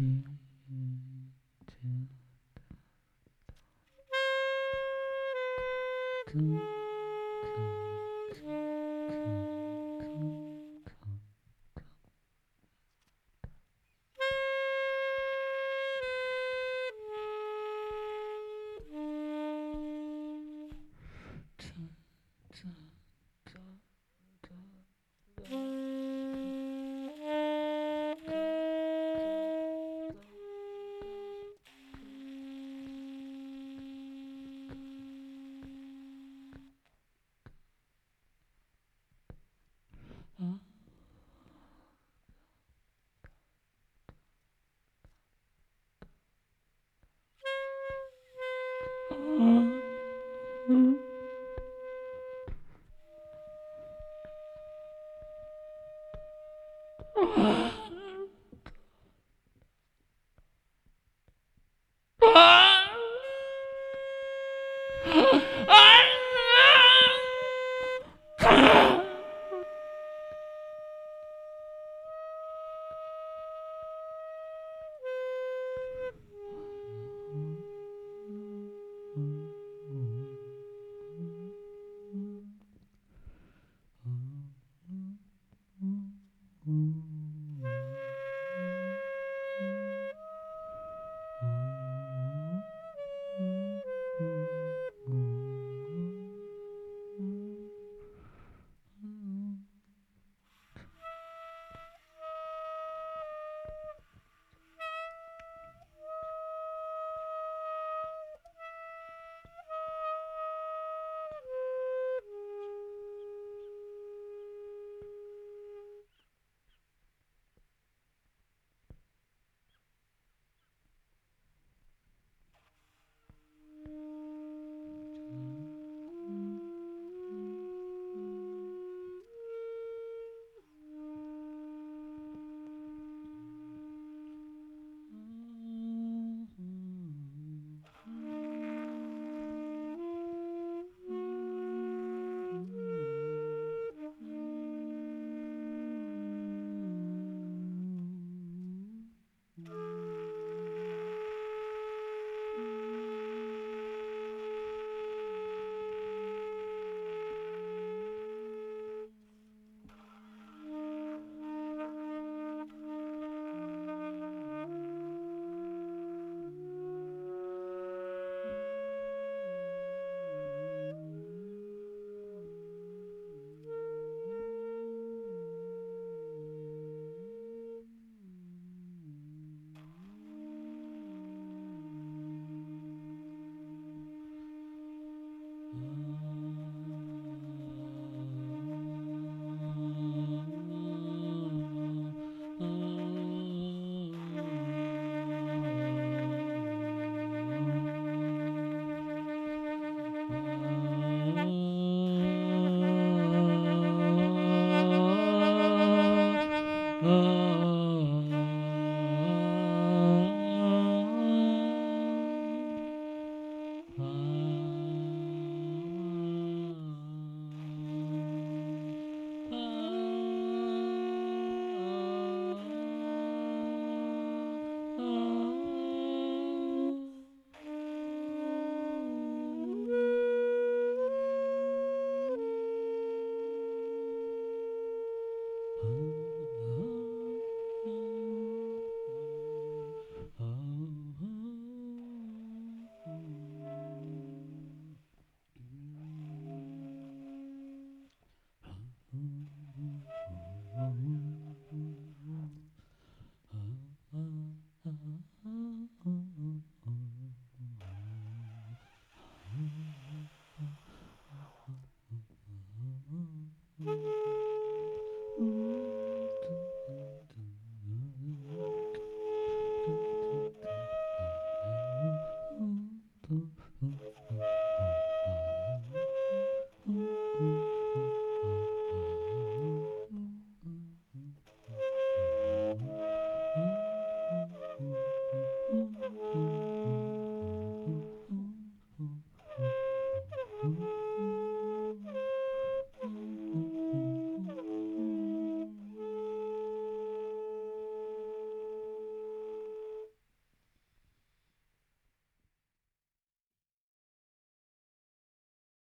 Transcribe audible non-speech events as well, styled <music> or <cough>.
mm-hmm. Oh. <laughs> Mm-hmm.